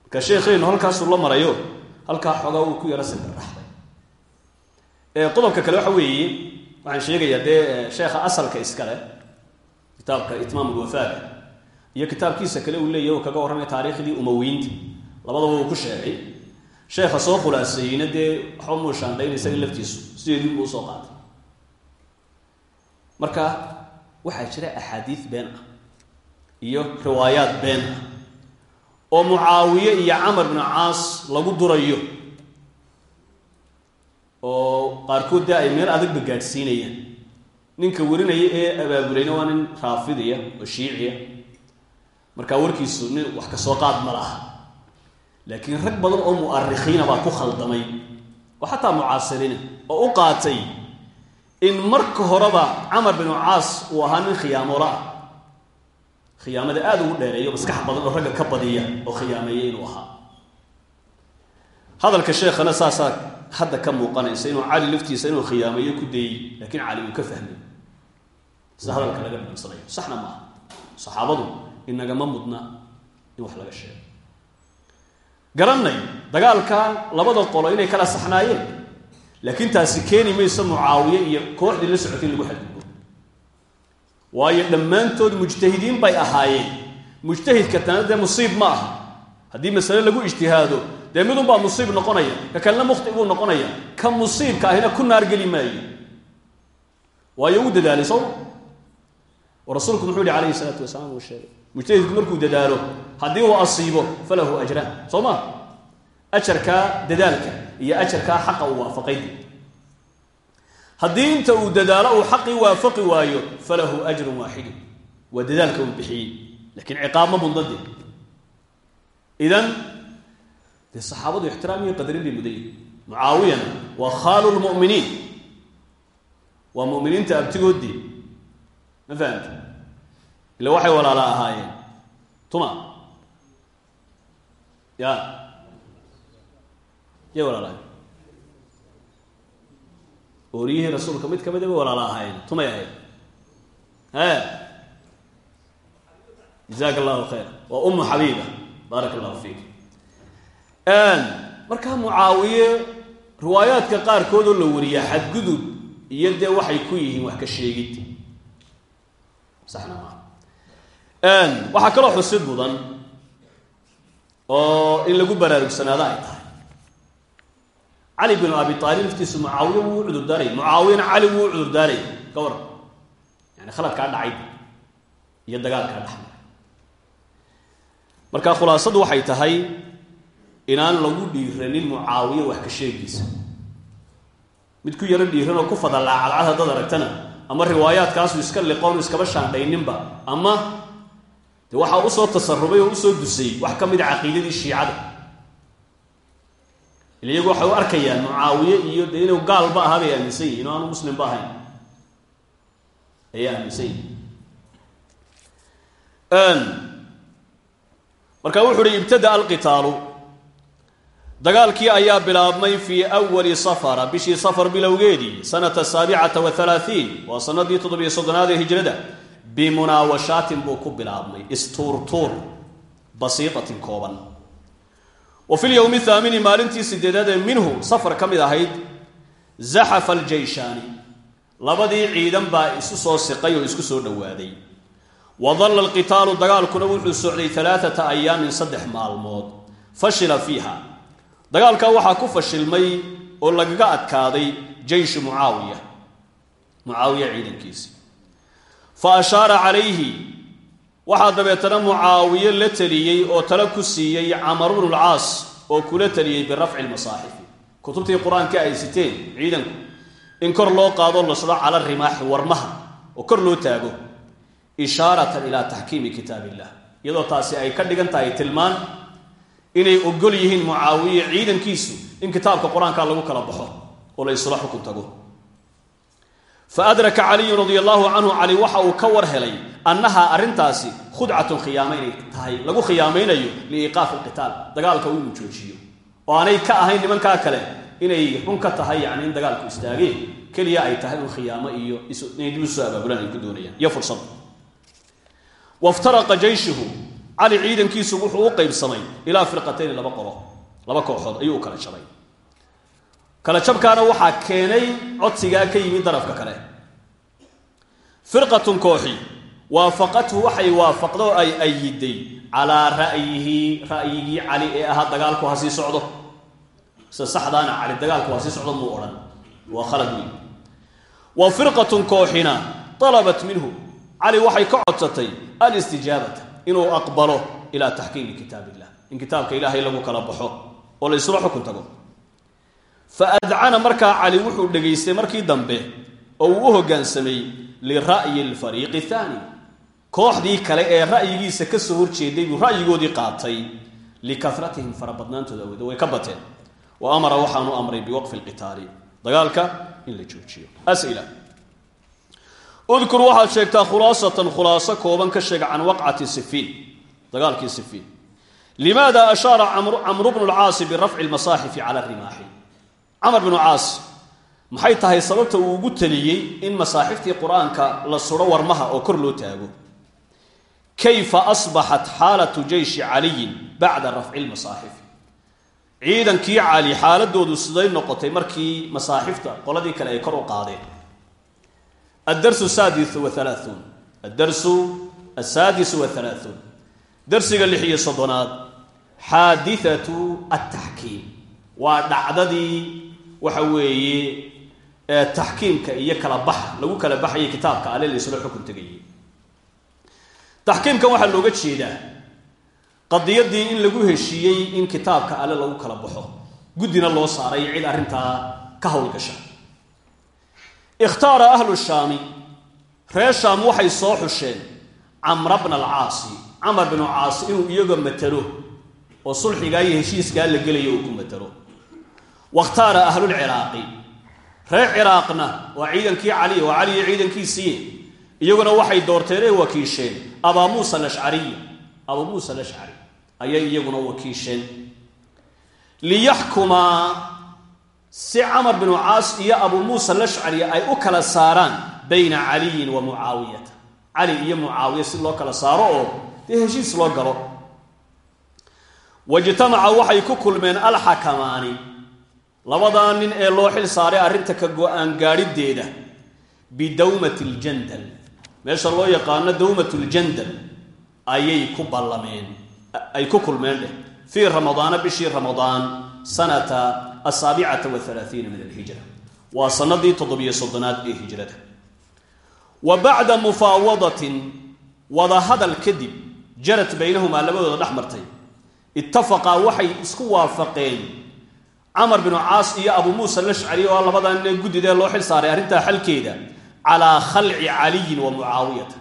Marka sheekhaynu halkaasuu la marayo halkaa xoogaa uu ku yaro sibirraxday qodobka kale waxa weeye waxaan sheegayaa dee sheekha asalka iskale kitaabka itmaam ulwafaaga iyo kitaabkiisa kale uu leeyahy oo kaga warramaya taariikhdii umawiyiinta. Labadaba uu ku sheegay. Sheekha soo khulaaseeyeyna dee waxba muu isaga laftiisu sideedii buu u soo qaatay. Marka waxaa jira axaadiid been ah iyo riwaayaad been ah oo mucaawiye iyo camar bnu caas lagu durayo oo qaarkood ay meel adagba gaadhsiinayaan. Ninka warinaya ee abaabulayna waa nin raafidiya oo shiiciya. Markaa warkiisu nin wax ka soo qaad ma laha. Laakiin rag badan oo mu'arikhiina baa ku khaldamay oo xataa mucaasiriina oo u qaatay in marka horeba camar binu caas uu ahaa nin khiyaamola ah. Khiyaamada aada ugu dheereeyo maskax badan oo ragga ka badiya oo khiyaameeya inuu ahaa. Hadalka sheekhana saasaa hadda ka muuqanaysa inuu cali laftiisa inuu khiyaameeyo ku dayey laakiin cali uu ka fahmay. Sida hadalka laga dhimsanayo saxna maaha. Saxaabadu inagama mudna in wax laga sheego garanay dagaalka labada qolo inay kala saxnaayeen. Laakiin taasi keeni mayso mucaawiye iyo kooxdii la socotay in lagu xadgudbo. Waayo dhammaantood mujtahidiin bay ahaayeen. Mujtahidka tana dee musiib ma aha. Haddii masale lagu ijtihaado dee midunbaa musiib noqonaya ka kalena mukhti buu noqonaya ka musiibka ahina ku naargeli maayo. Waayo uu dadaalay soo oo rasuulku muxuu yihi calayhi salaatu wasalaam uu sheegay mujtahidku markuu dadaalo haddii uu asiibo falahu ajraan soo ma? Ajarkaa dadaalka iyo ajarkaa xaqa uu waafaqay. Haddii inta uu dadaalo uu xaqii waafaqi waayo falahu ajrun waaxidu waa dadaalka uu bixiyey lakiin ciqaab ma mudnade idan dee saxaabadu ixtiraam iyo qadarin bay mudan waa khaalu lmu'miniin waa mu'miniinta abtigoodii ma fahamta ila waxay walaala ahaayeen. Tuma. Ya. Yay walaalahay ooriyihii rasuulka mid kamida bay walaala ahaayeen. Tumay ahayd e jazaaka allahu khayr. Waa umu xabiiba baaraka allahu fiik markaa mucaawiye riwaayaadka qaarkood oo la wariyaa xadgudub iyo dee waxay ku yihiin wax ka sheegid saxna maa waxaa kaloo xusid mudan oo in lagu baraarugsanaado ay tahay. Cali binu abi aalib laftiisu mucaawiye wuu cudurdaaray mucaawiyana cali wuu cudurdaaray ka waran yani khaladkaa dhacay iyo dagaalkaa dhexmara marka khulaasadu waxay tahay inaan lagu dhiiranin mucaawiye wax ka sheegiisa mid ku yaro dhiiran oo ku fadalaacadcad haddaad aragtana ama riwaayaadkaasu iska liqoon iskaba shaandhayninba. Ama de waxaa u soo tasarubay oo u soo dusay wax ka mid a caqiidadii shiicada. Il iyagu waxay u arkayaan mucaawiye iyo dee inuu gaalba ahaa bay aaminsan yihiin inu aanu muslimba ahayn ayay aaminsan yihiin marka wuxu uhi ibtada alqitaalu dagaalkii ayaa bilaabmay fii awali safara bishii safar bilowgeedii sanata saabicata wa halaahiin waa sanadii toddobiyo soddonaad ee hijrada bimunaawashaatin buu ku bilaabmay istuurtuur basiitatin kooban. Wa fi lyowmi thaamini maalintii sideedaad ee minhu safar ka mid ahayd zaxafa aljeyshaani labadii ciidan baa isu soo siqay oo isku soo dhowaaday wa dalla alqitaalu dagaalkuna wuxuu socday alaaata ayaamin saddex maalmood fashila fiiha dagaalkaa waxaa ku fashilmay oo lagaga adkaaday jeyshu mucaawiya mucaawiya ciidankiisi. Fa ashaara calayhi waxaa dabeetana mucaawiye la teliyey oo tale ku siiyey camar bnu lcaas oo kula teliyey birafci lmasaaxifi kutubtii qur'aanka ay siteen ciidanku in kor loo qaado lasdo cala rimaaxi warmaha oo kor loo taago ishaaratan ilaa taxkiimi kitaab illah iyadoo taasi ay ka dhigan tahay tilmaan inay ogol yihiin mucaawiye ciidankiisu in kitaabka qur'aanka lagu kala baxo oo la isla xukun tago. Fa adraka caliyun radia allahu canhu cali waxa uu ka war helay annahaa arrintaasi khudcatun khiyaama tahay lagu khiyaamaynayo liiqaafi alqitaal dagaalka inuu joojiyo. Oo aanay ka ahayn nimankaa kale inay run ka tahay yani in dagaalku istaageen keliya ay tahay un iyo inay dib u soo abaabulaan ku doonayaan. Iyo fursad. Waftaraqa jeyshuhu cali ciidankiisu wuxuu u qaybsamay ilaa firqatayni laba qolo laba kooxood ayuu u kala jabay. Kala jabkaana waxaa keenay codsigaa ka yimid darafka kale. Firqatun kooxi waafaqathu waxay waafaqdo oo ay ayiday calaa ra'yihi ra'yigii cali ee ahaa dagaalku ha sii socdo. Sida saxdaana cali dagaalku ha sii socdo muu odhan. Waa khalad weyn. Wa firqatun kooxina talabat minhu. Cali waxay ka codsatay alistijaabata inuu aqbalo ilaa taxkiimi kitaab illah in kitaabka ilaahay lagu kala baxo oo la isla xukun tago. Fa adcana markaa cali wuxuu dhegaystay markii dambe oo uu u hoggaansamay lira'yi alfariiqi thaani. Kooxdii kale ee ra'yigiisa ka soo horjeeday buu ra'yigoodii qaatay likafratihim farabadnaantooda awooda way ka bateen. Wa amara waxaanu amray biwaqfi lqitaali dagaalka in la joojiyo. As'ila udkur waxaad sheegtaa khulaasatan khulaaso kooban ka sheega can waqcati sifiin dagaalkii sifiin. Limaada ashaara camru bnu lcaasi birafci lmasaaxifi cala rimaaxi. Camar bnu caas maxay tahay sababta uu ugu teliyey in masaaxiftii qur'aanka la suro warmaha oo kor loo taago? Kayfa asbaxat xaalatu jeyshi caliyin bacda rafci lmasaaxif ciidankii cali xaaladoodu siday noqotay markii masaaxifta qoladii kale ay kor u qaadeen addarsu saadisu wahalaaثuun addarsu asaadisu wahalaaثuun darsiga lix iyo soddonaad xaadithatu ataxkiim waa dhacdadii waxa weeye taxkiimka iyo kala baxa lagu kala baxayay kitaabka ale laysla xukun tegayay taxkiimkan waxaa looga jeedaa qadiyadii in lagu heshiiyey in kitaabka alle lagu kala baxo guddina loo saaray cid arrintaa ka howlgasha ikhtaara ahlu shaami reer shaam waxay soo xusheen camra bna alcaasi camar binu caasi inuu iyaga matalo oo sulxigaa iyo heshiiskaa la gelayo uu ku matalo wakhtaara ahlulciraaqi reer ciraaqna waa ciidankii cali waa cali iyo ciidankiisii iyaguna waxay doorteen ee wakiisheen abaa muusa alashcariy abaa muusa alashcari ayay iyaguna wakiisheen liyaxkumaa si camar binu caas iyo abuu muusa alashcari ay u kala saaraan bayna caliyin wa mucaawiyata. Cali iyo mucaawiya si loo kala saaro oo dee heshiis loo galo. Wajtamaca waxay ku kulmeen alxakamaani. Labadaa nin ee loo xil saaray arrinta ka go'aan gaadhideeda bidawmati ljandal meesha loo yaqaano dawmat ljandal ayay ku ballameen ay ku kulmeen dheh. Fii ramadaana bishii ramadaan sanata asaabicata waalaaiina min alhijra waa sanadii toddobiyo soddonaad ee hijrada. wa bacda mufaawadatin wadahadal kadib jarat baynahumaa labadooda dhex martay ittafaqaa waxay isku waafaqeen camar binu caas iyo abuu muusa alashcari oo labadan guddidee loo xil saaray arrintaa xalkeeda calaa khalci caliyin wa mucaawiyata.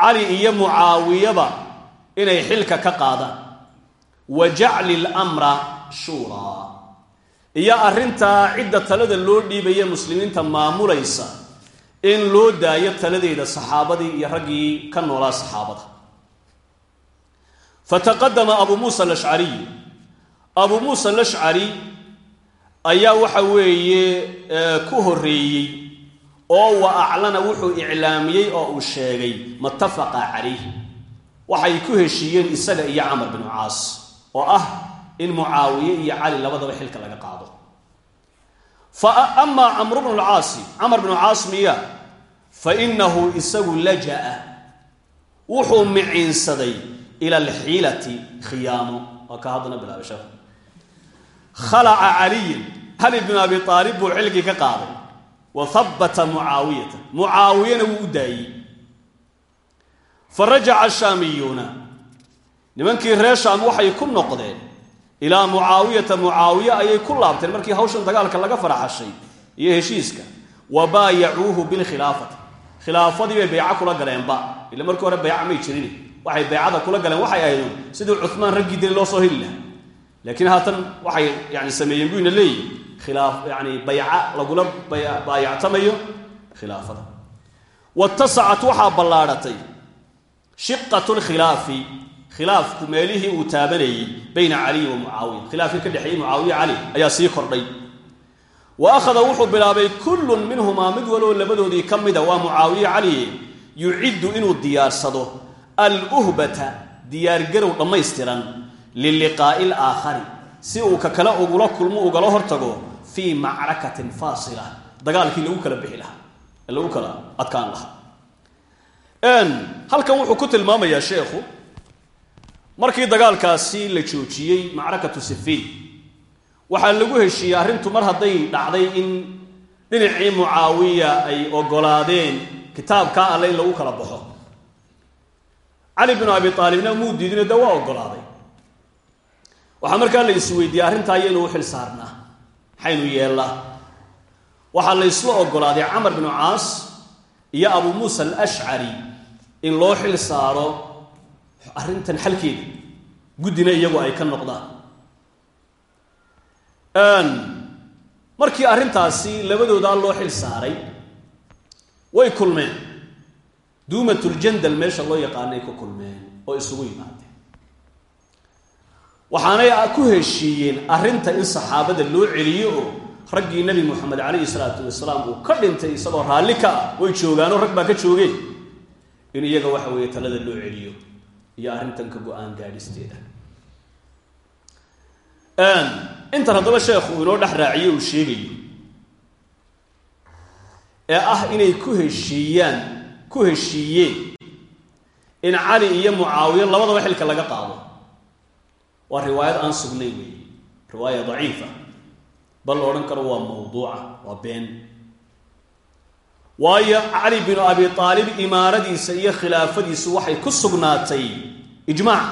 Cali iyo mucaawiyaba inay xilka ka qaadaan. Wa jacli lmra shuuraa iyo arrintaa cidda talada loo dhiibaya muslimiinta maamulaysa in loo daayo taladeeda saxaabadii iyo raggii ka noolaa saxaabada. Fataqadama abuu muusa alashcariy abuu muusa alashcari ayaa waxa weeye ku horreeyey oo wa aclana wuxuu iclaamiyey oo uu sheegay matafaqa calayhi. Waxay ku heshiiyeen isaga iyo camar binu caas oo ah in mucaawiye iyo cali labadaba xilka laga qaado. Fa amaa camru bnu lcaasi camar binu caas miya fa inahu isagu laja'a wuxuu miciinsaday ila alxiilati khiyaamo. Waa ka haddana bilaabasha khalaca caliyin cali bn abi aalib buu xilkii ka qaaday wa habata mucaawiyata. Mucaawiyana wuu u daayey. Fa rajaca ashaamiyuuna nimankii reer shaam waxay ku noqdeen ilaa mucaawiyata mucaawiye ayay ku laabteen markii hawshan dagaalka laga faraxashay iyo heshiiska. Wa baayacuuhu bilkhilaafati khilaafadii bay bayco kula galeenba ila markii hore bayca may jirin waxay baycada kula galeen. Waxay ahayd sidii cumaan raggii dili loo soo heli laakiin haatan waxay yani sameeyeen buu ina leeyihi khilaaf yani bayca lagula baayactamayo khilaafada. Watasacat waxaa ballaadhatay shiqatu lkhilaafi khilaafku meelihii uu taabanayey bayna caliyi wa mucaawiya. Khilaafkii ka dhexeeyey mucaawiya cali ayaa sii kordhay. Wa akhada wuxuu bilaabay kullun minhumaa mid waloo labadoodii ka mida waa mucaawiye caliye yuciddu inuu diyaarsado aluhbata diyaargarow dhammaystiran liliqaa'i alaakhari si uu ka kale ugula kulmo ugala hortago fii macrakatin faasila. Dagaalkii lagu kala bixi lahaa lagu kala adkaan lahaa. Halkan wuxuu ku tilmaamayaa sheekhu markii dagaalkaasi la joojiyey macrakatu sifiin waxaa lagu heshiiyey arrintu mar hadday dhacday in dhinacii mucaawiya ay ogolaadeen kitaabkaa alle in lagu kala baxo. Cali binu abi aalibna muu diidino de waa ogolaaday. Waxaa markaa la isweydiiyey arrintaa ayaynu u xil saarnaa maxaynu yeellaa. Waxaa la ysla ogolaaday camar binu caas iyo abu muusa alashcari in loo xil saaro arrintan xalkeeda guddina iyagu ay ka noqdaan. Markii arrintaasi labadoodaa loo xil saaray way kulmeen. Duumatljandal meesha loo yaqaanay ku kulmeen oo isugu yimaadeen. Waxaanay ku heshiiyeen arrinta in saxaabada loo celiyo oo raggii nebi moxamed calayhi salaatu wasalaam uu ka dhintay isagoo raalli ka ah way joogaanoo rag baa ka joogeen. In iyaga waxa weeye talada loo celiyo iyo arrintan ka go'aan gaadhisteeda. Intan haddaba sheekhu inoo dhex raaciyo uu sheegayo ee ah inay ku heshiiyaan ku heshiiyeen in cali iyo mucaawiya labadaba xilka laga qaado. Waa riwaayad aan sugnayn weeye. Riwaaya daciifa. Bal la odhan karo waa mawduuca waa been waayo cali binu abi aalib imaaradiisa iyo khilaafadiisu waxay ku sugnaatay. Ijmaac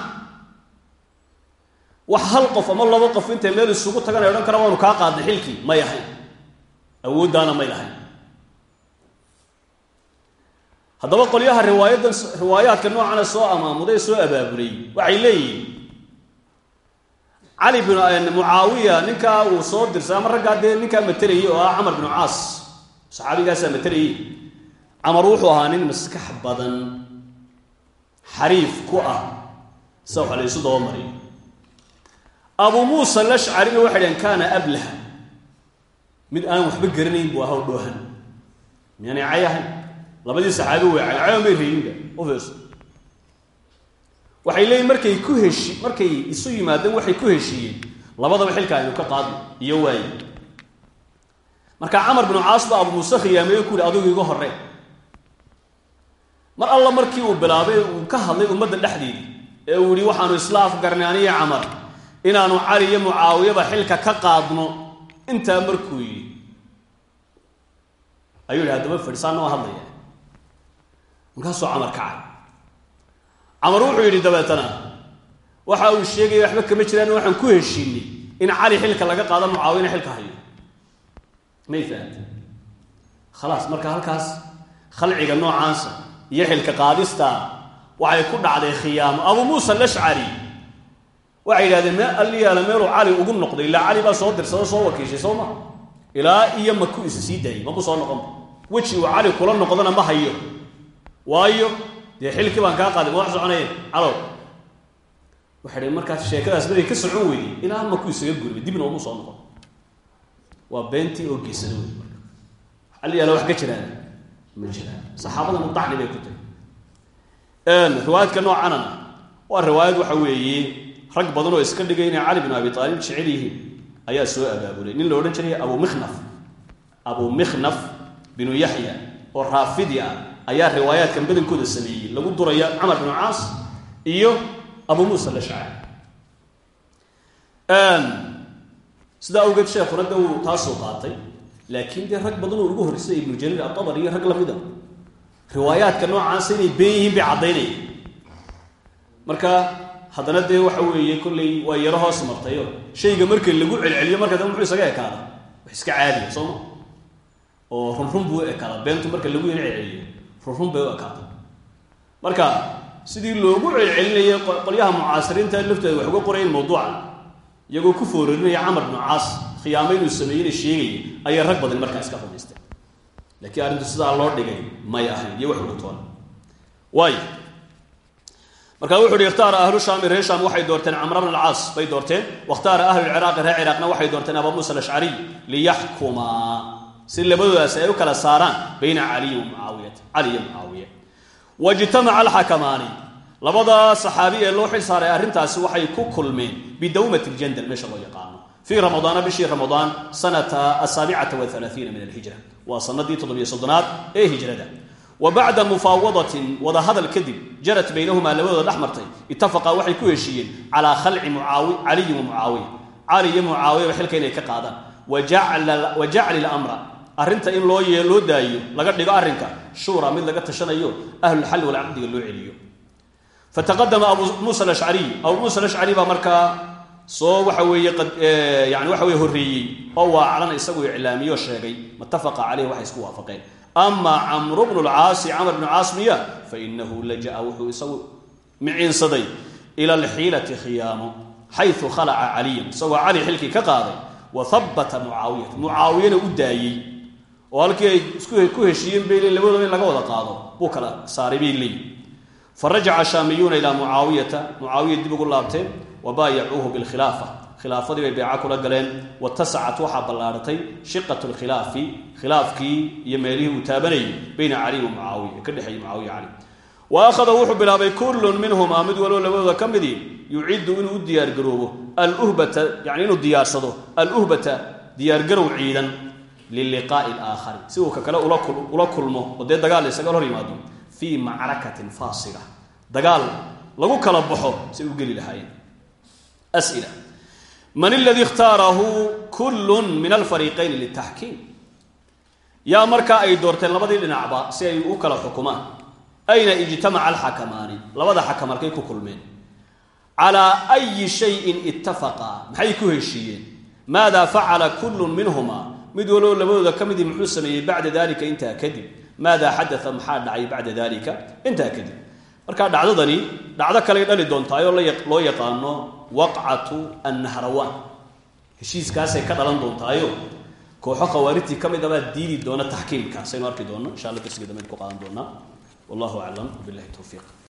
wax hal qof ama laba qof intay meel isugu tagan ay odhan kara waanu kaa qaadnay xilkii may ahayn. Awooddaana may lahayn. Haddaba qolyaha riwaayadan riwaayaadka noocana soo amaamuday soo abaabulay waxay leeyihiin cali bin mucaawiya ninkaa uu soo dirsay ama raggaa dee ninkaa matelayay oo ah camar binu caas saxaabigaasaa matelayay camar wuxuu ahaa nin maskax badan xariif ku ah sida waxa la isu dabamariyo abu muusa alashcarina waxay dhaheen kaana ablaha. Mid aan waxba garanayn buu ahaa dhoohan. Miyaanay cay ahayn labadii saxaabi way cay cayan bay reeyinba u waxay leeyiin markay ku heshi markay isu yimaadeen waxay ku heshiiyeen. Labadaba xilka aynu ka qaadno. Iyo waaye marka camar binu caas baa abu muuse khiyaameeye ku yihi adigu iga horre. Mar alla markii uu bilaabay uu ka hadlay ummadda dhexdeedii ee uu yihi waxaanu isla afgarnay aniyo camar inaanu cali iyo mucaawiyaba xilka ka qaadno. Intaa markuu yidhi ayuu yihi haddaba fadhisaana waa hadlaya markaasuu camar kacay camar wuxuu yidhi dabeetana waxa uu sheegaya waxba kama jiraan waxaan ku heshiinay in cali xilka laga qaado mucaawiyana xilka hayo may fahamte khalaas marka halkaas khalciga noocaasa iyo xilka qaadista waxay ku dhacday khiyaamo. Abu muusa alashcari waxay yidhahdeen mee alliyaala meeluu cali ugu noqday? Ilaa cali baa soo dirsado soo wakiishay soo ma? Ilaa iyo maku isa sii daayay maku soo noqonba weji uu cali kula noqdona ma hayo. Waayo dee xilkii baan kaa qaaday ma wax soconayeen? Calow. Waxay dhaheen markaas sheekadaas maday ka socon weyday ilaa maku isaga gurmay dibna umu soo noqon waa beentii oo geysada wey marka. Alliyaala wax ka jiraan ma jiraan. Saxaabada mudacni bay ku tahay riwaayadka noocanana waa riwaayad waxa weeye rag badan oo iska dhigay inay cali bin abi aalib jecel yihiin ayaa soo abaabulay nin la odhan jiray abu mikhnaf. Abu mikhnaf binu yaxya oo raafidi ah ayaa riwaayaadkan badankooda sameeyey. Lagu duraya camar binu caas iyo abu muusa alashcari sidaa awgeed sheekuna de uu taasoo qaatay laakiin dee rag badan oo ugu horreysay ibnu jariir atabari iyo rag lamida riwaayaadka noocaasa inay been yihiin bay caddaynaya marka haddana dee waxa weeye kolley waa yaro hoos martayo shayga marka lagu celceliyo marka dambe muxuu isaga ekaada wax iska caadiya soo ma? Oo runrun buu ekaada beentu marka lagu yaro celceliyo runrun bay u ekaada marka sidii loogu celcelinayay qolyaha mucaasiriinta lafteeda wax uga qorayeen mawduuca iyagoo ku foorarinaya camar bnu caas khiyaamo inuu sameeyeyna sheegaya ayay rag badan markaa iska rumaysteen laakiin arrintu sidaa loo dhigay may ahayn iyo wax uga toona. Waayo marka wuxu uhi ikhtaara ahlu shaami reer shaam waxay doorteen camr bn alcaas. Bay doorteen. Wakhtaara ahlu lciraaqi reer ciraaqna waxay doorteen aba muusa alashcariy liyaxkumaa si labadoodaas ay u kala saaraan bayna caliyi wa mucaawiyata cali iyo mucaawiya wajtamaca alxakamaani labada saxaabi ee loo xil saaray arrintaasi waxay ku kulmeen bidawmati ljandal meesha loo yaqaano. Fii ramadaana bishii ramadaan sanata asaabicata waalaaiina min alhijra. Waa sanadii toddobiyo soddonaad ee hijrada. Wa bacda mufaawadatin wadahadal kadib jarat baynahumaa labadooda dhex martay ittafaqa waxay ku heshiiyeen calaa khalci caliyin wa mucaawiya cali iyo mucaawiyaba xilka inay ka qaadaan. Wa jacli lamra arrinta in loo loo daayo laga dhigo arrinka shuura mid laga tashanayo ahlulxalli walcaqdiga loo celiyo fataqadama abu muusa alashcariy abu muusa alashcari baa markaa soo waxa weeye yani waxa weye horreeyey oo waaclana isagu iclaamiyo sheegay matafaqa caleyh waxay isku waafaqeen ama camru bnu lcaasi camr bnu caas miya fainahu laja'a wuxuu isagu miciinsaday ila alxiilati khiyaamo xayu khalaca caliyan isagoo cali xilkii ka qaaday wa habata mucaawiyata mucaawiyana u daayey oo halkii ay ku heshiiyeen bay leeyiin in laga wada qaado buu kala saaray bay farajaca shaamiyuuna ilaa mucaawiyata mucaawiya dib ugu laabteen wa baayacuuhu bilkhilaafa khilaafadii bay beeca kula galeen watasacat waxaa ballaadhatay shiqat lkhilaafi khilaafkii iyo meelihii uu taabanayay bayna caliy wa mucaawiya ka dhexeeyey mucaawiya cali wa akhada wuxuu bilaabay kullun minhumaa mid walbo labadooda ka midii yuciddu inuu u diyaargaroobo aluhbata yani inuu diyaarsado aluhbata diyaargarow ciidan liliqaa'i alaakhari si uu ka kale ula kulmo oo dee dagaal isaga hor yimaado fii macrakatin faasila. Dagaal lagu kala baxo say u geli lahaayeen. As'ila. Man aladii ikhtaarahu kullun min alfariiqayn litaxkiim yaa markaa ay doorteen labadii dhinacba si ay u kala xukumaan. Ayna ijtamaca alxakamaani? Labada xakam halkay ku kulmeen. Calaa ayi shayin ittafaqaa maxay ku heshiiyeen? Maada facala kullun minhuma mid walbo labadooda ka midii muxuu sameeyey bacda dalika intaa kadib maada xadaa maxaa dhacay bacda dalika intaa kadib marka dhacdadani dhacdo kaley dhali doontaayoo loo yaqaano waqcatu annahrawaan heshiiskaasay ka dhalan doontaayo kooxo khawaarijtii ka mid abaa diidi doona taxkiimkaasaynu arki doona insha alla darsiga dambeyd ku qaadan doonaa wallahu aclam wabilahi towfiiq